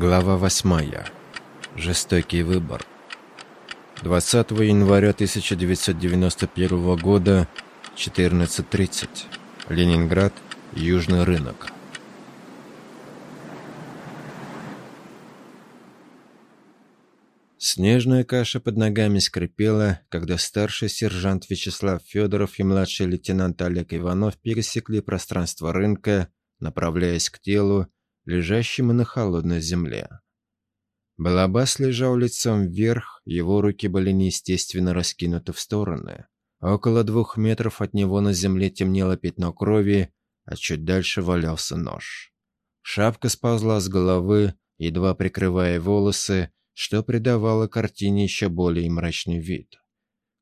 Глава 8. Жестокий выбор. 20 января 1991 года, 14.30. Ленинград, Южный рынок. Снежная каша под ногами скрипела, когда старший сержант Вячеслав Федоров и младший лейтенант Олег Иванов пересекли пространство рынка, направляясь к телу, лежащему на холодной земле. Балабас лежал лицом вверх, его руки были неестественно раскинуты в стороны. Около двух метров от него на земле темнело пятно крови, а чуть дальше валялся нож. Шапка сползла с головы, едва прикрывая волосы, что придавало картине еще более мрачный вид.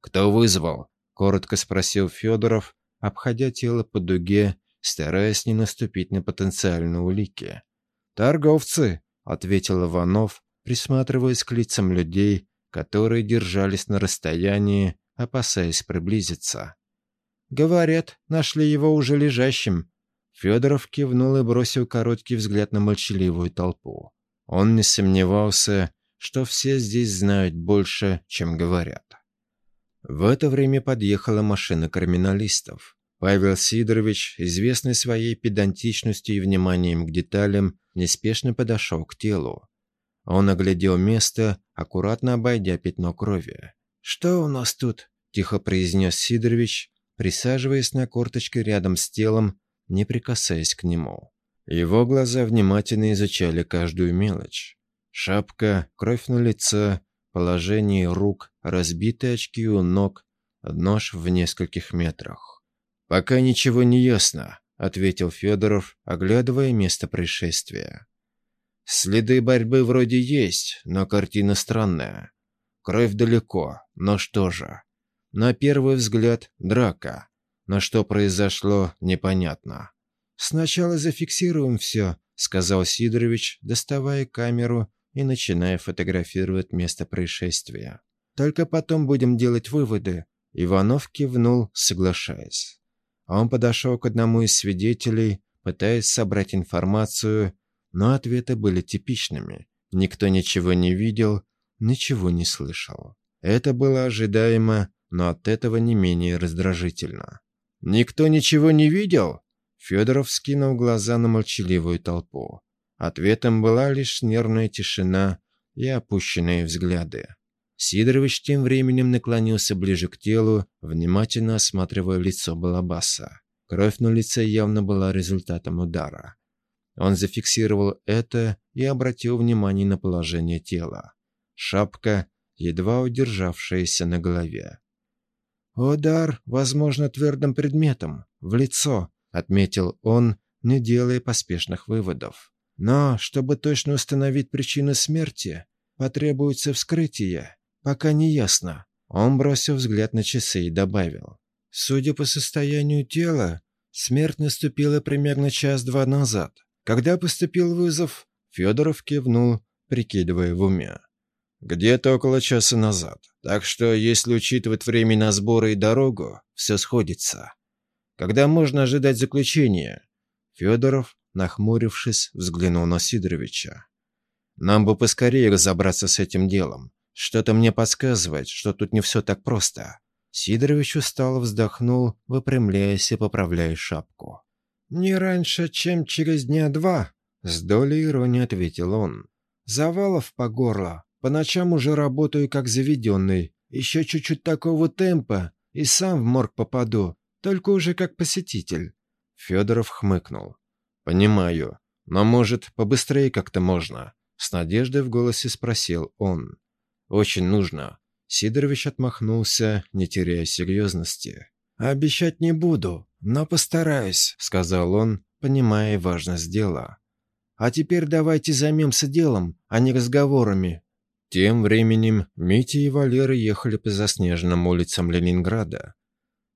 «Кто вызвал?» — коротко спросил Федоров, обходя тело по дуге, стараясь не наступить на потенциальные улики. «Торговцы», — ответил Иванов, присматриваясь к лицам людей, которые держались на расстоянии, опасаясь приблизиться. «Говорят, нашли его уже лежащим». Федоров кивнул и бросил короткий взгляд на молчаливую толпу. Он не сомневался, что все здесь знают больше, чем говорят. В это время подъехала машина криминалистов. Павел Сидорович, известный своей педантичностью и вниманием к деталям, неспешно подошел к телу. Он оглядел место, аккуратно обойдя пятно крови. «Что у нас тут?» – тихо произнес Сидорович, присаживаясь на корточке рядом с телом, не прикасаясь к нему. Его глаза внимательно изучали каждую мелочь. Шапка, кровь на лице, положение рук, разбитые очки у ног, нож в нескольких метрах. «Пока ничего не ясно», — ответил Федоров, оглядывая место происшествия. «Следы борьбы вроде есть, но картина странная. Кровь далеко, но что же? На первый взгляд драка, но что произошло, непонятно». «Сначала зафиксируем все», — сказал Сидорович, доставая камеру и начиная фотографировать место происшествия. «Только потом будем делать выводы». Иванов кивнул, соглашаясь. Он подошел к одному из свидетелей, пытаясь собрать информацию, но ответы были типичными. Никто ничего не видел, ничего не слышал. Это было ожидаемо, но от этого не менее раздражительно. «Никто ничего не видел?» Федоров скинул глаза на молчаливую толпу. Ответом была лишь нервная тишина и опущенные взгляды. Сидорович тем временем наклонился ближе к телу, внимательно осматривая лицо Балабаса. Кровь на лице явно была результатом удара. Он зафиксировал это и обратил внимание на положение тела. Шапка, едва удержавшаяся на голове. «Удар, возможно, твердым предметом, в лицо», — отметил он, не делая поспешных выводов. «Но, чтобы точно установить причину смерти, потребуется вскрытие. Пока не ясно. Он бросил взгляд на часы и добавил. Судя по состоянию тела, смерть наступила примерно час-два назад. Когда поступил вызов, Федоров кивнул, прикидывая в уме. Где-то около часа назад. Так что, если учитывать время на сборы и дорогу, все сходится. Когда можно ожидать заключения? Федоров, нахмурившись, взглянул на Сидоровича. Нам бы поскорее разобраться с этим делом. Что-то мне подсказывает, что тут не все так просто. Сидорович устало вздохнул, выпрямляясь и поправляя шапку. «Не раньше, чем через дня два», — с долей иронии ответил он. «Завалов по горло. По ночам уже работаю как заведенный. Еще чуть-чуть такого темпа, и сам в морг попаду, только уже как посетитель». Федоров хмыкнул. «Понимаю. Но, может, побыстрее как-то можно?» С надеждой в голосе спросил он. Очень нужно». Сидорович отмахнулся, не теряя серьезности. «Обещать не буду, но постараюсь», — сказал он, понимая важность дела. «А теперь давайте займемся делом, а не разговорами». Тем временем Митя и Валера ехали по заснеженным улицам Ленинграда.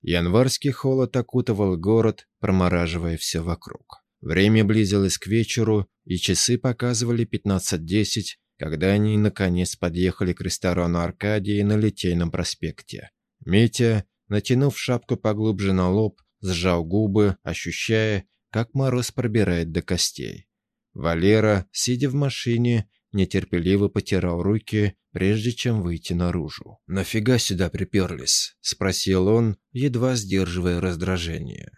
Январский холод окутывал город, промораживая все вокруг. Время близилось к вечеру, и часы показывали 15.10, когда они, наконец, подъехали к ресторану Аркадии на Литейном проспекте. Митя, натянув шапку поглубже на лоб, сжал губы, ощущая, как мороз пробирает до костей. Валера, сидя в машине, нетерпеливо потирал руки, прежде чем выйти наружу. «Нафига сюда приперлись?» – спросил он, едва сдерживая раздражение.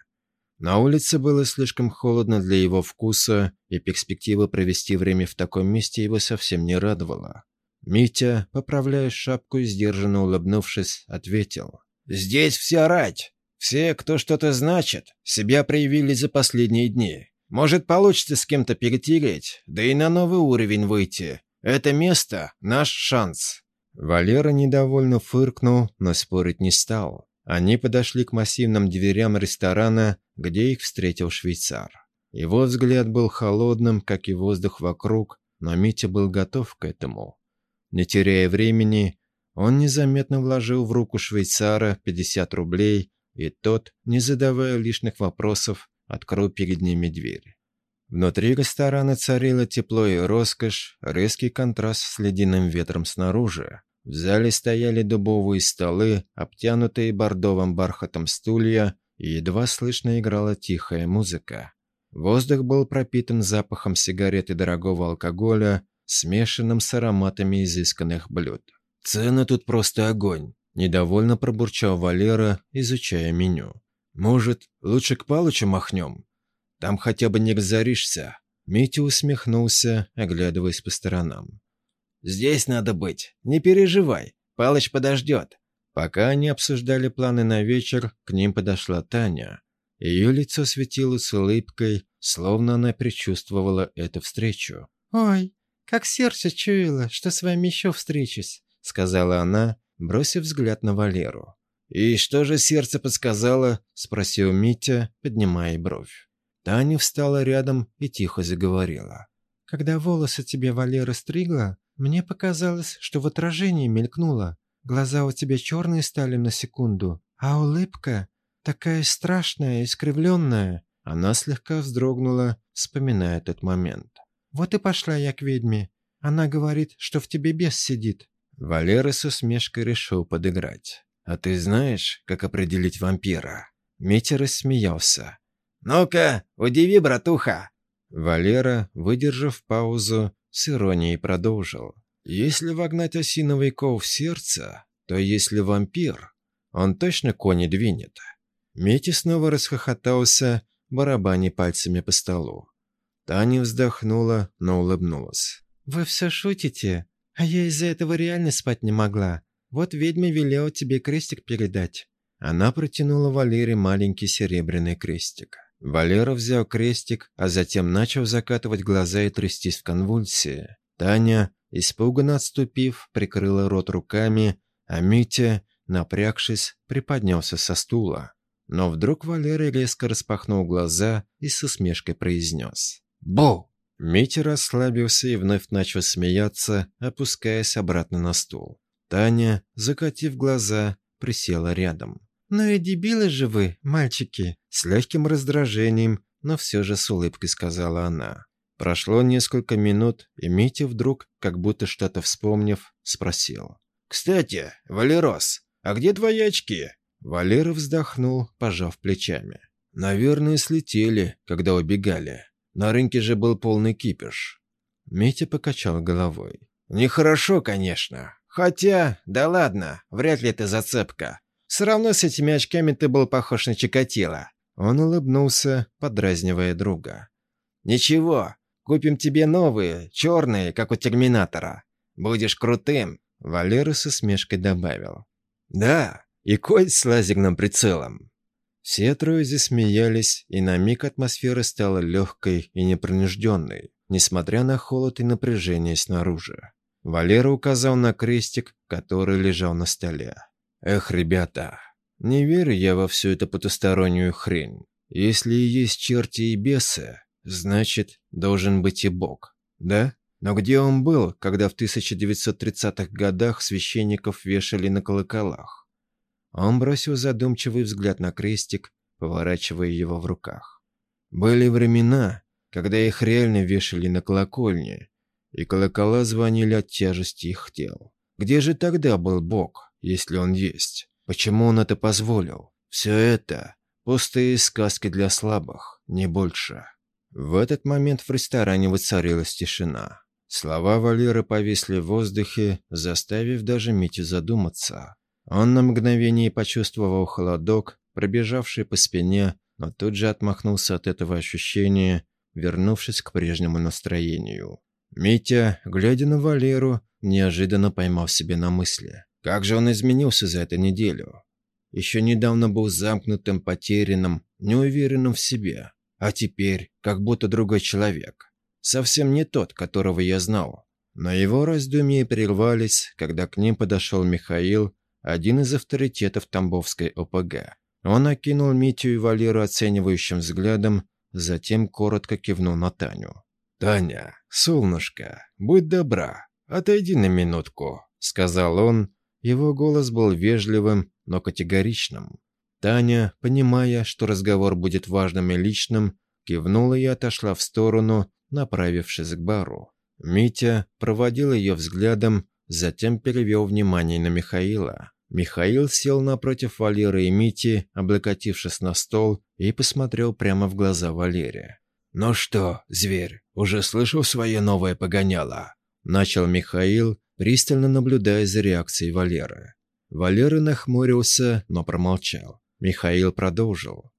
На улице было слишком холодно для его вкуса, и перспектива провести время в таком месте его совсем не радовала. Митя, поправляя шапку и сдержанно улыбнувшись, ответил. «Здесь все рать. Все, кто что-то значит, себя проявили за последние дни. Может, получится с кем-то перетереть, да и на новый уровень выйти. Это место — наш шанс». Валера недовольно фыркнул, но спорить не стал. Они подошли к массивным дверям ресторана, где их встретил швейцар. Его взгляд был холодным, как и воздух вокруг, но Митя был готов к этому. Не теряя времени, он незаметно вложил в руку швейцара 50 рублей, и тот, не задавая лишних вопросов, открыл перед ними дверь. Внутри ресторана царило тепло и роскошь, резкий контраст с ледяным ветром снаружи. В зале стояли дубовые столы, обтянутые бордовым бархатом стулья, и едва слышно играла тихая музыка. Воздух был пропитан запахом сигарет и дорогого алкоголя, смешанным с ароматами изысканных блюд. «Цены тут просто огонь», – недовольно пробурчал Валера, изучая меню. «Может, лучше к Палычу махнем? Там хотя бы не разоришься». Митя усмехнулся, оглядываясь по сторонам. «Здесь надо быть. Не переживай. Палыч подождет». Пока они обсуждали планы на вечер, к ним подошла Таня. Ее лицо светилось улыбкой, словно она предчувствовала эту встречу. «Ой, как сердце чуяло, что с вами еще встречусь», — сказала она, бросив взгляд на Валеру. «И что же сердце подсказало?» — спросил Митя, поднимая бровь. Таня встала рядом и тихо заговорила. «Когда волосы тебе Валера стригла, мне показалось, что в отражении мелькнуло. Глаза у тебя черные стали на секунду, а улыбка такая страшная, искривленная». Она слегка вздрогнула, вспоминая этот момент. «Вот и пошла я к ведьме. Она говорит, что в тебе бес сидит». Валера с усмешкой решил подыграть. «А ты знаешь, как определить вампира?» Митя рассмеялся. «Ну-ка, удиви, братуха!» Валера, выдержав паузу, с иронией продолжил. «Если вогнать осиновый кол в сердце, то если вампир, он точно кони двинет». Митя снова расхохотался, барабаня пальцами по столу. Таня вздохнула, но улыбнулась. «Вы все шутите? А я из-за этого реально спать не могла. Вот ведьма велела тебе крестик передать». Она протянула Валере маленький серебряный крестик. Валера взял крестик, а затем начал закатывать глаза и трястись в конвульсии. Таня, испуганно отступив, прикрыла рот руками, а Митя, напрягшись, приподнялся со стула. Но вдруг Валера резко распахнул глаза и с усмешкой произнес. «Бу!» Митя расслабился и вновь начал смеяться, опускаясь обратно на стул. Таня, закатив глаза, присела рядом. «Ну и дебилы же вы, мальчики!» С легким раздражением, но все же с улыбкой сказала она. Прошло несколько минут, и Митя вдруг, как будто что-то вспомнив, спросил. «Кстати, Валерос, а где твои очки?» Валера вздохнул, пожав плечами. «Наверное, слетели, когда убегали. На рынке же был полный кипиш». Митя покачал головой. «Нехорошо, конечно. Хотя, да ладно, вряд ли это зацепка. Все равно с этими очками ты был похож на Чикатило». Он улыбнулся, подразнивая друга. «Ничего, купим тебе новые, черные, как у Терминатора. Будешь крутым», — Валера со смешкой добавил. «Да, и кость с лазерным прицелом». Все трое засмеялись, и на миг атмосфера стала легкой и непринужденной, несмотря на холод и напряжение снаружи. Валера указал на крестик, который лежал на столе. Эх, ребята, не верю я во всю эту потустороннюю хрень. Если и есть черти и бесы, значит, должен быть и Бог, да? Но где он был, когда в 1930-х годах священников вешали на колоколах? Он бросил задумчивый взгляд на крестик, поворачивая его в руках. Были времена, когда их реально вешали на колокольне, и колокола звонили от тяжести их тел. Где же тогда был Бог? Если он есть. Почему он это позволил? Все это – пустые сказки для слабых, не больше. В этот момент в ресторане воцарилась тишина. Слова Валеры повисли в воздухе, заставив даже Митю задуматься. Он на мгновение почувствовал холодок, пробежавший по спине, но тут же отмахнулся от этого ощущения, вернувшись к прежнему настроению. Митя, глядя на Валеру, неожиданно поймал себе на мысли. Как же он изменился за эту неделю? Еще недавно был замкнутым, потерянным, неуверенным в себе. А теперь как будто другой человек. Совсем не тот, которого я знал. Но его раздумья прервались, когда к ним подошел Михаил, один из авторитетов Тамбовской ОПГ. Он окинул Митю и Валеру оценивающим взглядом, затем коротко кивнул на Таню. «Таня, солнышко, будь добра, отойди на минутку», — сказал он. Его голос был вежливым, но категоричным. Таня, понимая, что разговор будет важным и личным, кивнула и отошла в сторону, направившись к бару. Митя проводил ее взглядом, затем перевел внимание на Михаила. Михаил сел напротив Валеры и Мити, облокотившись на стол, и посмотрел прямо в глаза Валере. «Ну что, зверь, уже слышал свое новое погоняло?» Начал Михаил, пристально наблюдая за реакцией Валеры. Валера нахмурился, но промолчал. Михаил продолжил.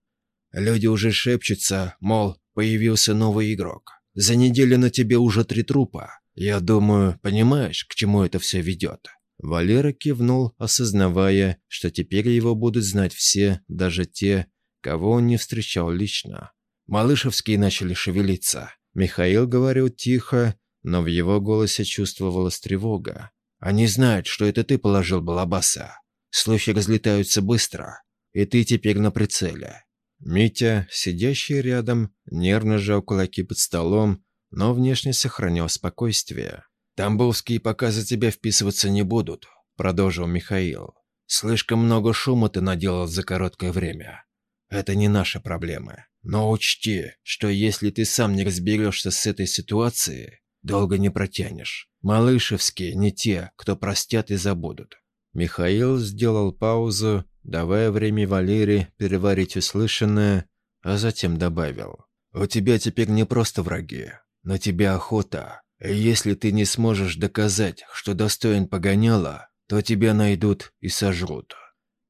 «Люди уже шепчутся, мол, появился новый игрок. За неделю на тебе уже три трупа. Я думаю, понимаешь, к чему это все ведет?» Валера кивнул, осознавая, что теперь его будут знать все, даже те, кого он не встречал лично. Малышевские начали шевелиться. Михаил говорил тихо, но в его голосе чувствовалась тревога. «Они знают, что это ты положил Балабаса. Слухи разлетаются быстро и ты теперь на прицеле». Митя, сидящий рядом, нервно сжал кулаки под столом, но внешне сохранял спокойствие. «Тамбовские пока за тебя вписываться не будут», — продолжил Михаил. «Слишком много шума ты наделал за короткое время. Это не наши проблемы. Но учти, что если ты сам не разберешься с этой ситуацией, долго не протянешь. Малышевские не те, кто простят и забудут». Михаил сделал паузу, давая время Валере переварить услышанное, а затем добавил. «У тебя теперь не просто враги, на тебя охота. И если ты не сможешь доказать, что достоин погоняла, то тебя найдут и сожрут».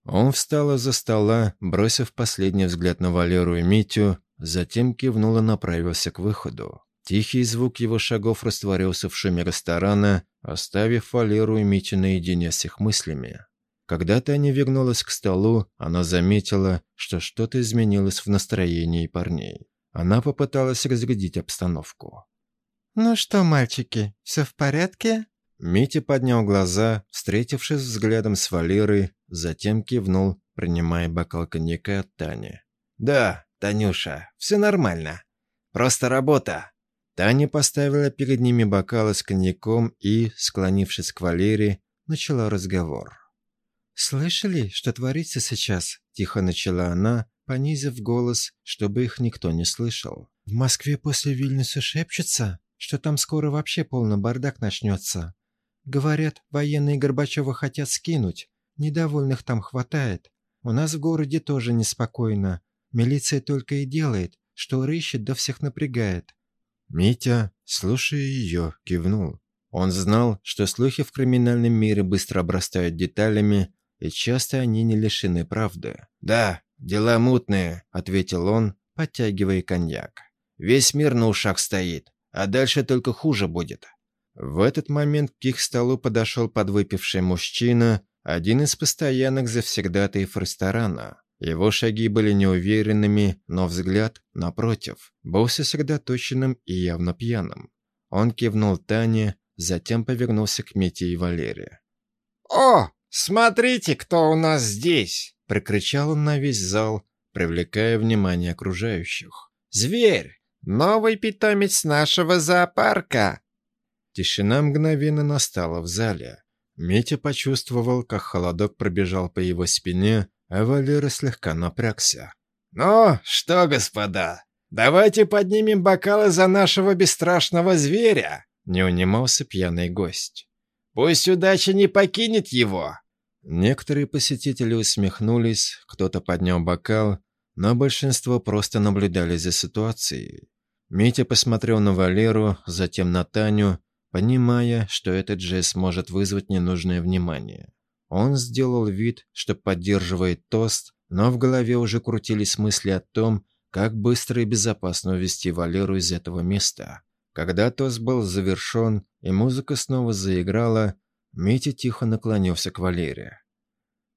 Он встал из-за стола, бросив последний взгляд на Валеру и Митю, затем кивнул и направился к выходу. Тихий звук его шагов растворился в шуме ресторана, оставив Валеру и Митю наедине с их мыслями. Когда Таня вернулась к столу, она заметила, что что-то изменилось в настроении парней. Она попыталась разглядеть обстановку. «Ну что, мальчики, все в порядке?» Митя поднял глаза, встретившись взглядом с Валерой, затем кивнул, принимая бокал коньяка от Тани. «Да, Танюша, все нормально. Просто работа». Таня поставила перед ними бокалы с коньяком и, склонившись к Валере, начала разговор. «Слышали, что творится сейчас?» – тихо начала она, понизив голос, чтобы их никто не слышал. «В Москве после Вильнюса шепчется, что там скоро вообще полный бардак начнется. Говорят, военные Горбачева хотят скинуть, недовольных там хватает. У нас в городе тоже неспокойно. Милиция только и делает, что рыщет да всех напрягает». Митя, слушая ее, кивнул. Он знал, что слухи в криминальном мире быстро обрастают деталями, и часто они не лишены правды. «Да, дела мутные», — ответил он, подтягивая коньяк. «Весь мир на ушах стоит, а дальше только хуже будет». В этот момент к их столу подошел подвыпивший мужчина, один из постоянных завсегдатаев ресторана. Его шаги были неуверенными, но взгляд, напротив, был сосредоточенным и явно пьяным. Он кивнул Тане, затем повернулся к Мите и Валере. «О, «Смотрите, кто у нас здесь!» — прокричал он на весь зал, привлекая внимание окружающих. «Зверь! Новый питомец нашего зоопарка!» Тишина мгновенно настала в зале. Митя почувствовал, как холодок пробежал по его спине, а Валера слегка напрягся. «Ну, что, господа, давайте поднимем бокалы за нашего бесстрашного зверя!» Не унимался пьяный гость. «Пусть удача не покинет его!» Некоторые посетители усмехнулись, кто-то поднял бокал, но большинство просто наблюдали за ситуацией. Митя посмотрел на Валеру, затем на Таню, понимая, что этот жест может вызвать ненужное внимание. Он сделал вид, что поддерживает тост, но в голове уже крутились мысли о том, как быстро и безопасно увести Валеру из этого места. Когда тост был завершен и музыка снова заиграла, Митя тихо наклонился к Валере.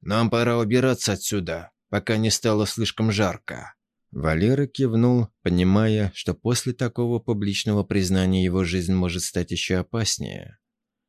«Нам пора убираться отсюда, пока не стало слишком жарко». Валера кивнул, понимая, что после такого публичного признания его жизнь может стать еще опаснее.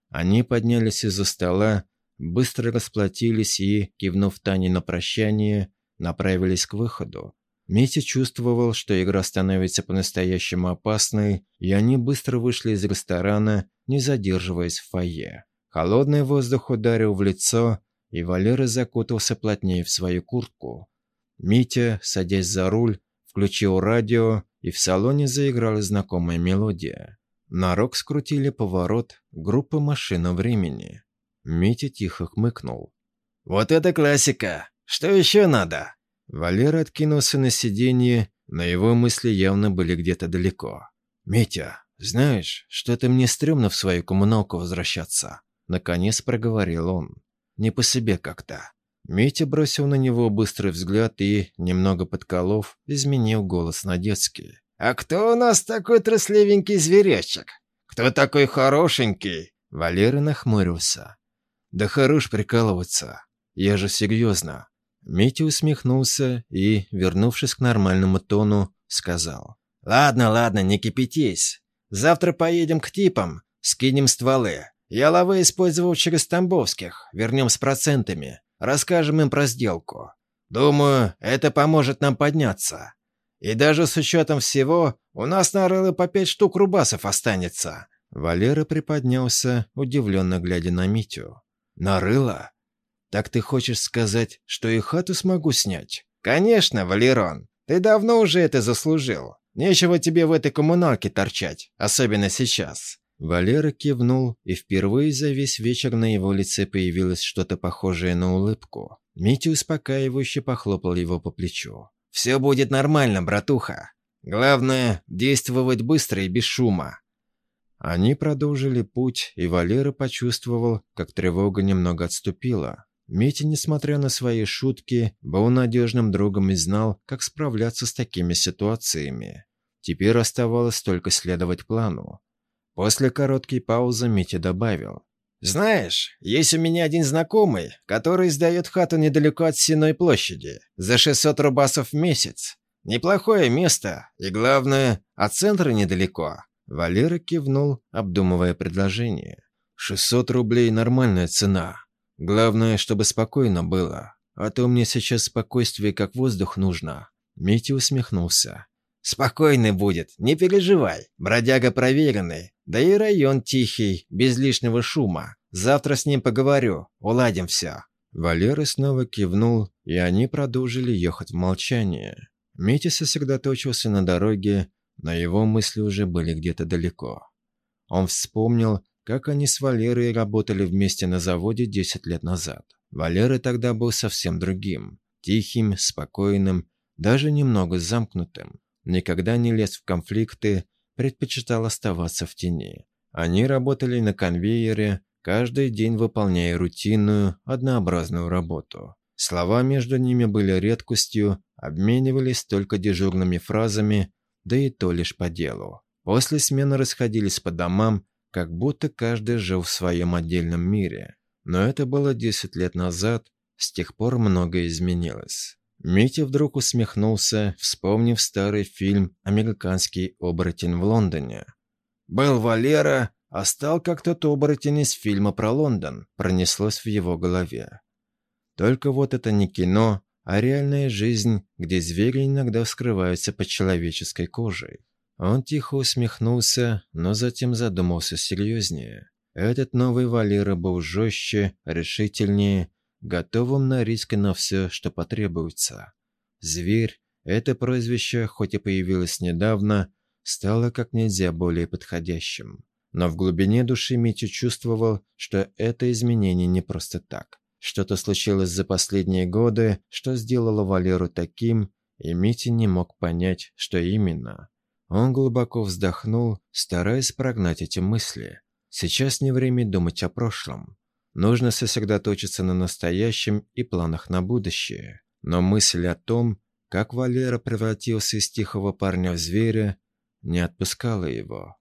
Они поднялись из-за стола, быстро расплатились и, кивнув Тане на прощание, направились к выходу. Митя чувствовал, что игра становится по-настоящему опасной, и они быстро вышли из ресторана, не задерживаясь в фойе. Холодный воздух ударил в лицо, и Валера закутался плотнее в свою куртку. Митя, садясь за руль, включил радио, и в салоне заиграла знакомая мелодия. На рог скрутили поворот группы «Машина времени». Митя тихо хмыкнул. «Вот это классика! Что еще надо?» Валера откинулся на сиденье, но его мысли явно были где-то далеко. «Митя, знаешь, что-то мне стрёмно в свою коммуналку возвращаться», — наконец проговорил он. «Не по себе как-то. Митя бросил на него быстрый взгляд и, немного подколов, изменил голос на детский. «А кто у нас такой трусливенький зверечек? Кто такой хорошенький?» Валера нахмурился. «Да хорош прикалываться. Я же серьезно». Митя усмехнулся и, вернувшись к нормальному тону, сказал. «Ладно, ладно, не кипятись. Завтра поедем к типам, скинем стволы. Я лавы использовал через Тамбовских, вернем с процентами. Расскажем им про сделку. Думаю, это поможет нам подняться. И даже с учетом всего, у нас на рыло по пять штук рубасов останется». Валера приподнялся, удивленно глядя на Митю. «На рыло? Так ты хочешь сказать, что и хату смогу снять?» «Конечно, Валерон. Ты давно уже это заслужил. Нечего тебе в этой коммуналке торчать, особенно сейчас. Валера кивнул, и впервые за весь вечер на его лице появилось что-то похожее на улыбку. Митя успокаивающе похлопал его по плечу. «Все будет нормально, братуха. Главное, действовать быстро и без шума». Они продолжили путь, и Валера почувствовал, как тревога немного отступила. Митя, несмотря на свои шутки, был надежным другом и знал, как справляться с такими ситуациями. Теперь оставалось только следовать плану. После короткой паузы Митя добавил. «Знаешь, есть у меня один знакомый, который сдает хату недалеко от Сеной площади, за 600 рубасов в месяц. Неплохое место, и главное, от центра недалеко». Валера кивнул, обдумывая предложение. «600 рублей – нормальная цена. Главное, чтобы спокойно было, а то мне сейчас спокойствие как воздух нужно». Митя усмехнулся. «Спокойный будет, не переживай. Бродяга проверенный, да и район тихий, без лишнего шума. Завтра с ним поговорю, уладим все». Валера снова кивнул, и они продолжили ехать в молчании. Митя сосредоточился на дороге, но его мысли уже были где-то далеко. Он вспомнил, как они с Валерой работали вместе на заводе 10 лет назад. Валера тогда был совсем другим, тихим, спокойным, даже немного замкнутым никогда не лез в конфликты, предпочитал оставаться в тени. Они работали на конвейере, каждый день выполняя рутинную, однообразную работу. Слова между ними были редкостью, обменивались только дежурными фразами, да и то лишь по делу. После смены расходились по домам, как будто каждый жил в своем отдельном мире. Но это было 10 лет назад, с тех пор многое изменилось. Митя вдруг усмехнулся, вспомнив старый фильм «Американский оборотень в Лондоне». «Был Валера, а стал как тот оборотень из фильма про Лондон», пронеслось в его голове. Только вот это не кино, а реальная жизнь, где звери иногда скрываются под человеческой кожей. Он тихо усмехнулся, но затем задумался серьезнее. Этот новый Валера был жестче, решительнее готовым на риск и на все, что потребуется. Зверь, это прозвище, хоть и появилось недавно, стало как нельзя более подходящим. Но в глубине души Митя чувствовал, что это изменение не просто так. Что-то случилось за последние годы, что сделало Валеру таким, и Митя не мог понять, что именно. Он глубоко вздохнул, стараясь прогнать эти мысли. Сейчас не время думать о прошлом. Нужно сосредоточиться на настоящем и планах на будущее. Но мысль о том, как Валера превратился из тихого парня в зверя, не отпускала его.